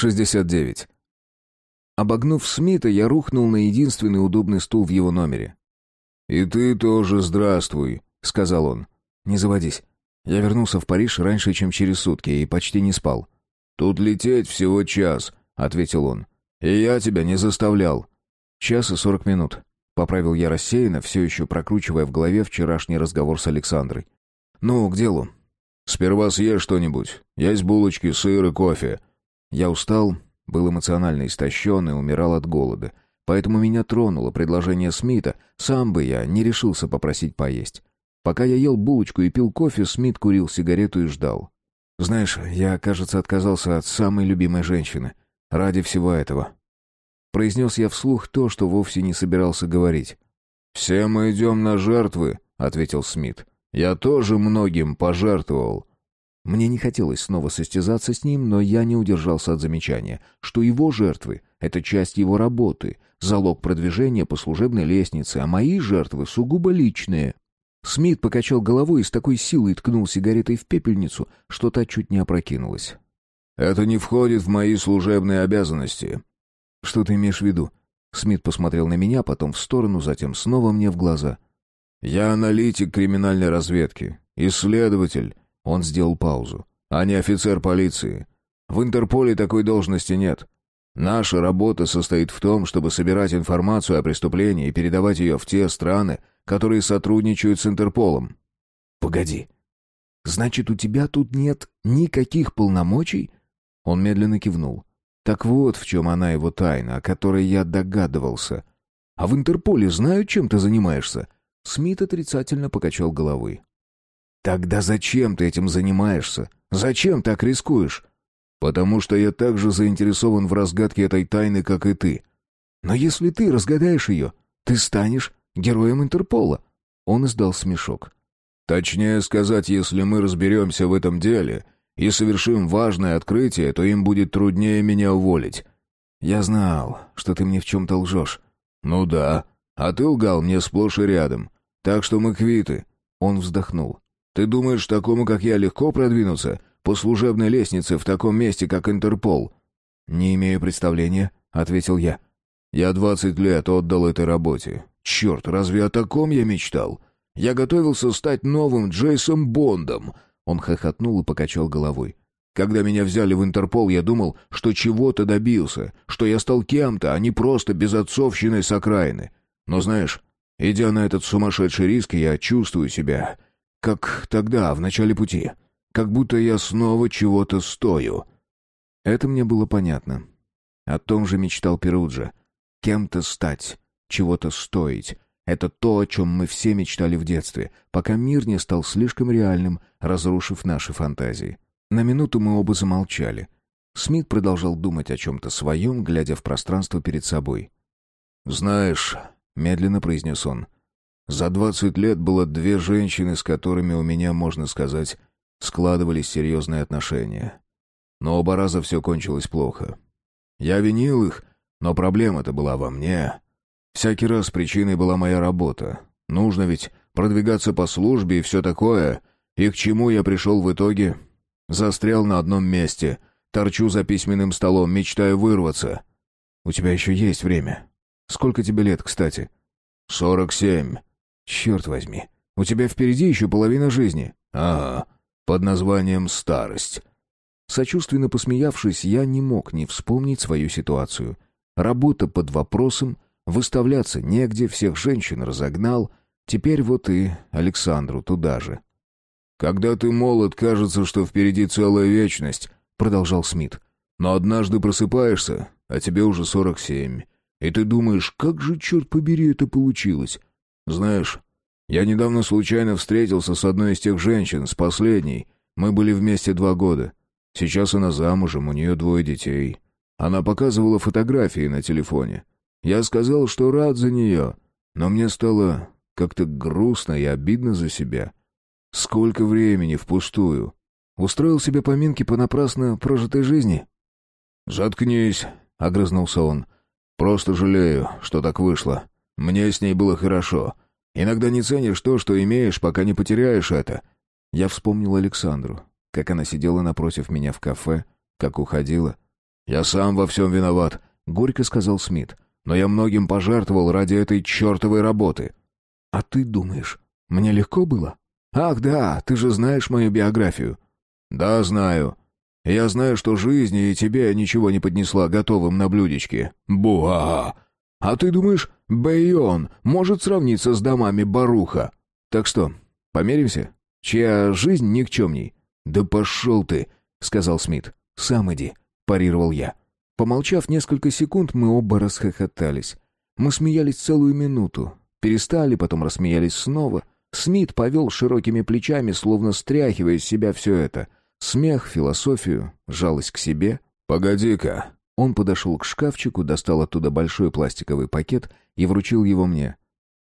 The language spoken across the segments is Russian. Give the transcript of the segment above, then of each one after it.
69. Обогнув Смита, я рухнул на единственный удобный стул в его номере. «И ты тоже здравствуй», — сказал он. «Не заводись. Я вернулся в Париж раньше, чем через сутки, и почти не спал». «Тут лететь всего час», — ответил он. «И я тебя не заставлял». «Час и сорок минут», — поправил я рассеянно, все еще прокручивая в голове вчерашний разговор с Александрой. «Ну, к делу». «Сперва съешь что-нибудь. Есть булочки, сыр и кофе». Я устал, был эмоционально истощен и умирал от голода. Поэтому меня тронуло предложение Смита, сам бы я не решился попросить поесть. Пока я ел булочку и пил кофе, Смит курил сигарету и ждал. Знаешь, я, кажется, отказался от самой любимой женщины. Ради всего этого. Произнес я вслух то, что вовсе не собирался говорить. «Все мы идем на жертвы», — ответил Смит. «Я тоже многим пожертвовал». Мне не хотелось снова состязаться с ним, но я не удержался от замечания, что его жертвы — это часть его работы, залог продвижения по служебной лестнице, а мои жертвы сугубо личные. Смит покачал головой и с такой силой ткнул сигаретой в пепельницу, что та чуть не опрокинулась. «Это не входит в мои служебные обязанности». «Что ты имеешь в виду?» Смит посмотрел на меня, потом в сторону, затем снова мне в глаза. «Я аналитик криминальной разведки, исследователь». Он сделал паузу. «А не офицер полиции. В Интерполе такой должности нет. Наша работа состоит в том, чтобы собирать информацию о преступлении и передавать ее в те страны, которые сотрудничают с Интерполом. Погоди. Значит, у тебя тут нет никаких полномочий? Он медленно кивнул. Так вот, в чем она его тайна, о которой я догадывался. А в Интерполе знают, чем ты занимаешься? Смит отрицательно покачал головой. Тогда зачем ты этим занимаешься? Зачем так рискуешь? Потому что я так же заинтересован в разгадке этой тайны, как и ты. Но если ты разгадаешь ее, ты станешь героем Интерпола. Он издал смешок. Точнее сказать, если мы разберемся в этом деле и совершим важное открытие, то им будет труднее меня уволить. Я знал, что ты мне в чем-то лжешь. Ну да, а ты лгал мне сплошь и рядом. Так что мы квиты. Он вздохнул. Ты думаешь, такому, как я, легко продвинуться по служебной лестнице в таком месте, как Интерпол? Не имею представления, ответил я. Я двадцать лет отдал этой работе. Черт, разве о таком я мечтал? Я готовился стать новым Джейсом Бондом. Он хохотнул и покачал головой. Когда меня взяли в Интерпол, я думал, что чего-то добился, что я стал кем-то, а не просто безотцовщиной с окраины. Но знаешь, идя на этот сумасшедший риск, я чувствую себя, как тогда, в начале пути. Как будто я снова чего-то стою. Это мне было понятно. О том же мечтал Перуджа. Кем-то стать чего-то стоить. Это то, о чем мы все мечтали в детстве, пока мир не стал слишком реальным, разрушив наши фантазии. На минуту мы оба замолчали. Смит продолжал думать о чем-то своем, глядя в пространство перед собой. «Знаешь», — медленно произнес он, — «за двадцать лет было две женщины, с которыми у меня, можно сказать, складывались серьезные отношения. Но оба раза все кончилось плохо. Я винил их, но проблема-то была во мне. Всякий раз причиной была моя работа. Нужно ведь продвигаться по службе и все такое. И к чему я пришел в итоге? Застрял на одном месте. Торчу за письменным столом, мечтаю вырваться. У тебя еще есть время. Сколько тебе лет, кстати? Сорок семь. Черт возьми. У тебя впереди еще половина жизни. Ага. Под названием «старость». Сочувственно посмеявшись, я не мог не вспомнить свою ситуацию. Работа под вопросом — Выставляться негде, всех женщин разогнал. Теперь вот и Александру туда же. «Когда ты молод, кажется, что впереди целая вечность», — продолжал Смит. «Но однажды просыпаешься, а тебе уже сорок семь. И ты думаешь, как же, черт побери, это получилось? Знаешь, я недавно случайно встретился с одной из тех женщин, с последней. Мы были вместе два года. Сейчас она замужем, у нее двое детей. Она показывала фотографии на телефоне. Я сказал, что рад за нее, но мне стало как-то грустно и обидно за себя. Сколько времени впустую. Устроил себе поминки по напрасно прожитой жизни? «Заткнись», — огрызнулся он. «Просто жалею, что так вышло. Мне с ней было хорошо. Иногда не ценишь то, что имеешь, пока не потеряешь это». Я вспомнил Александру, как она сидела напротив меня в кафе, как уходила. «Я сам во всем виноват», — горько сказал Смит. «Но я многим пожертвовал ради этой чертовой работы». «А ты думаешь, мне легко было?» «Ах да, ты же знаешь мою биографию». «Да, знаю. Я знаю, что жизнь и тебе ничего не поднесла готовым на блюдечке. Буа! А ты думаешь, Бейон может сравниться с домами Баруха? Так что, помиримся? Чья жизнь никчемней?» «Да пошел ты!» — сказал Смит. «Сам иди», — парировал я. Помолчав несколько секунд, мы оба расхохотались. Мы смеялись целую минуту. Перестали, потом рассмеялись снова. Смит повел широкими плечами, словно стряхивая из себя все это. Смех, философию, жалость к себе. «Погоди-ка!» Он подошел к шкафчику, достал оттуда большой пластиковый пакет и вручил его мне.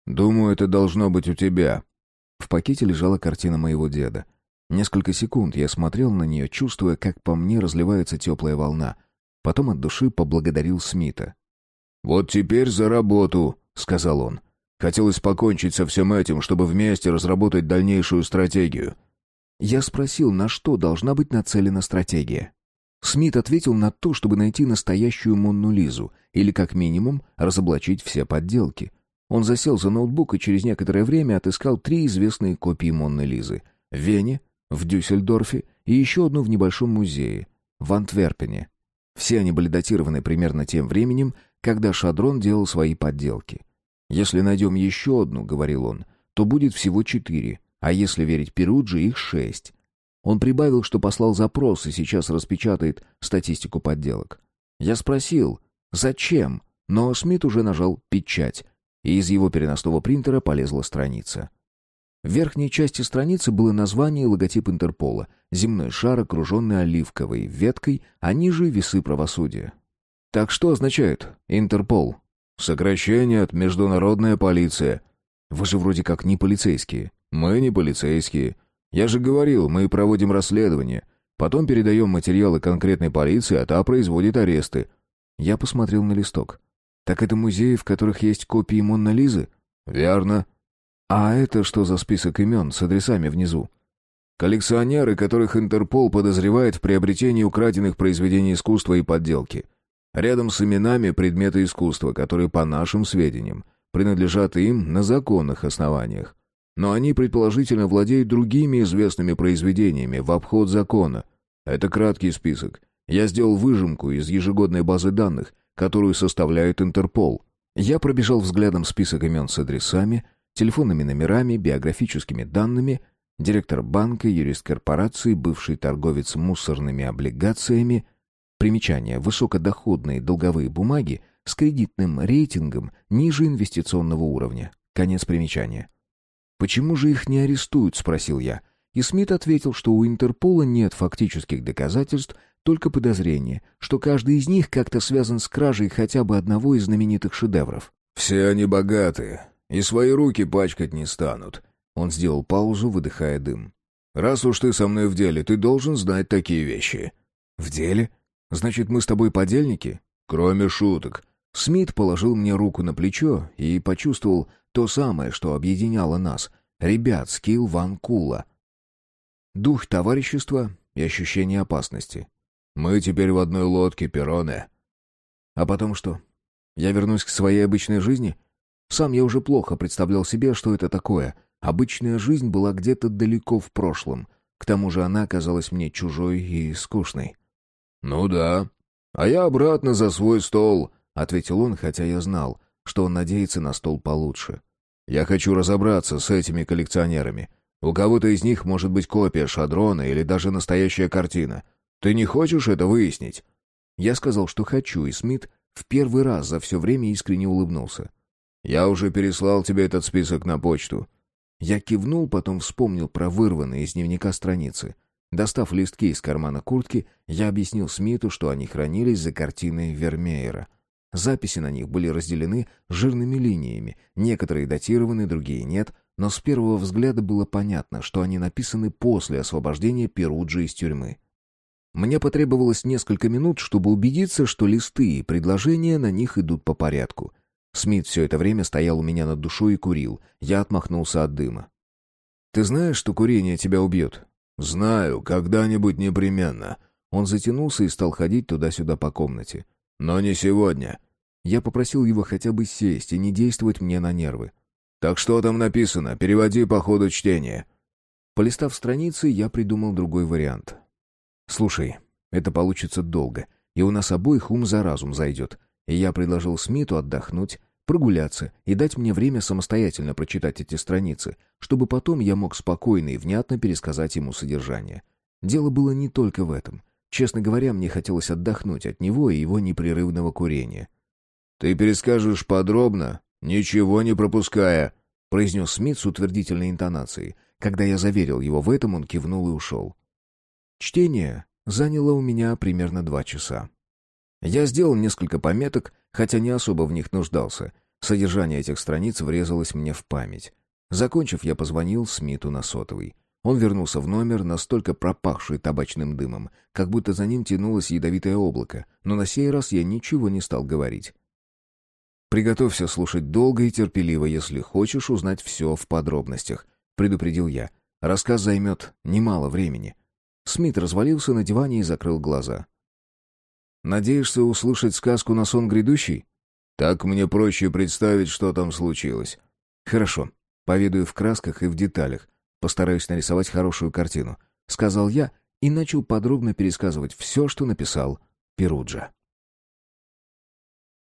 «Думаю, это должно быть у тебя». В пакете лежала картина моего деда. Несколько секунд я смотрел на нее, чувствуя, как по мне разливается теплая волна. Потом от души поблагодарил Смита. «Вот теперь за работу», — сказал он. «Хотелось покончить со всем этим, чтобы вместе разработать дальнейшую стратегию». Я спросил, на что должна быть нацелена стратегия. Смит ответил на то, чтобы найти настоящую Монну Лизу, или, как минимум, разоблачить все подделки. Он засел за ноутбук и через некоторое время отыскал три известные копии Монны Лизы — в Вене, в Дюссельдорфе и еще одну в небольшом музее, в Антверпене. Все они были датированы примерно тем временем, когда Шадрон делал свои подделки. «Если найдем еще одну, — говорил он, — то будет всего четыре, а если верить Перуджи, их шесть». Он прибавил, что послал запрос и сейчас распечатает статистику подделок. Я спросил, зачем, но Смит уже нажал «печать», и из его переносного принтера полезла страница. В верхней части страницы было название и логотип Интерпола. Земной шар, окруженный оливковой веткой, а ниже — весы правосудия. Так что означает Интерпол? Сокращение от Международная полиция. Вы же вроде как не полицейские. Мы не полицейские. Я же говорил, мы проводим расследование. Потом передаем материалы конкретной полиции, а та производит аресты. Я посмотрел на листок. Так это музеи, в которых есть копии Монна Лизы? Верно. А это что за список имен с адресами внизу? Коллекционеры, которых Интерпол подозревает в приобретении украденных произведений искусства и подделки. Рядом с именами предметы искусства, которые, по нашим сведениям, принадлежат им на законных основаниях. Но они, предположительно, владеют другими известными произведениями в обход закона. Это краткий список. Я сделал выжимку из ежегодной базы данных, которую составляет Интерпол. Я пробежал взглядом список имен с адресами, телефонными номерами, биографическими данными, директор банка, юрист корпорации, бывший торговец мусорными облигациями. Примечание. Высокодоходные долговые бумаги с кредитным рейтингом ниже инвестиционного уровня. Конец примечания. «Почему же их не арестуют?» — спросил я. И Смит ответил, что у Интерпола нет фактических доказательств, только подозрение, что каждый из них как-то связан с кражей хотя бы одного из знаменитых шедевров. «Все они богатые, и свои руки пачкать не станут». Он сделал паузу, выдыхая дым. «Раз уж ты со мной в деле, ты должен знать такие вещи». «В деле? Значит, мы с тобой подельники?» «Кроме шуток». Смит положил мне руку на плечо и почувствовал то самое, что объединяло нас. Ребят с Килл Ван Кула. Дух товарищества и ощущение опасности. «Мы теперь в одной лодке, Пероне». «А потом что? Я вернусь к своей обычной жизни?» Сам я уже плохо представлял себе, что это такое. Обычная жизнь была где-то далеко в прошлом. К тому же она оказалась мне чужой и скучной. «Ну да. А я обратно за свой стол», — ответил он, хотя я знал, что он надеется на стол получше. «Я хочу разобраться с этими коллекционерами. У кого-то из них может быть копия шадрона или даже настоящая картина. Ты не хочешь это выяснить?» Я сказал, что хочу, и Смит в первый раз за все время искренне улыбнулся. Я уже переслал тебе этот список на почту». Я кивнул, потом вспомнил про вырванные из дневника страницы. Достав листки из кармана куртки, я объяснил Смиту, что они хранились за картиной Вермеера. Записи на них были разделены жирными линиями, некоторые датированы, другие нет, но с первого взгляда было понятно, что они написаны после освобождения Перуджи из тюрьмы. Мне потребовалось несколько минут, чтобы убедиться, что листы и предложения на них идут по порядку. Смит все это время стоял у меня над душой и курил. Я отмахнулся от дыма. «Ты знаешь, что курение тебя убьет?» «Знаю, когда-нибудь непременно. Он затянулся и стал ходить туда-сюда по комнате. «Но не сегодня». Я попросил его хотя бы сесть и не действовать мне на нервы. «Так что там написано? Переводи по ходу чтения». Полистав страницы, я придумал другой вариант. «Слушай, это получится долго, и у нас обоих ум за разум зайдет. И я предложил Смиту отдохнуть, прогуляться и дать мне время самостоятельно прочитать эти страницы, чтобы потом я мог спокойно и внятно пересказать ему содержание. Дело было не только в этом. Честно говоря, мне хотелось отдохнуть от него и его непрерывного курения. «Ты перескажешь подробно, ничего не пропуская», — произнес Смит с утвердительной интонацией. Когда я заверил его в этом, он кивнул и ушел. Чтение заняло у меня примерно два часа. Я сделал несколько пометок, хотя не особо в них нуждался. Содержание этих страниц врезалось мне в память. Закончив, я позвонил Смиту на сотовый. Он вернулся в номер, настолько пропахший табачным дымом, как будто за ним тянулось ядовитое облако, но на сей раз я ничего не стал говорить. «Приготовься слушать долго и терпеливо, если хочешь узнать все в подробностях», — предупредил я. «Рассказ займет немало времени». Смит развалился на диване и закрыл глаза. «Надеешься услышать сказку на сон грядущий?» «Так мне проще представить, что там случилось». «Хорошо. Поведаю в красках и в деталях. Постараюсь нарисовать хорошую картину», — сказал я и начал подробно пересказывать все, что написал Перуджа.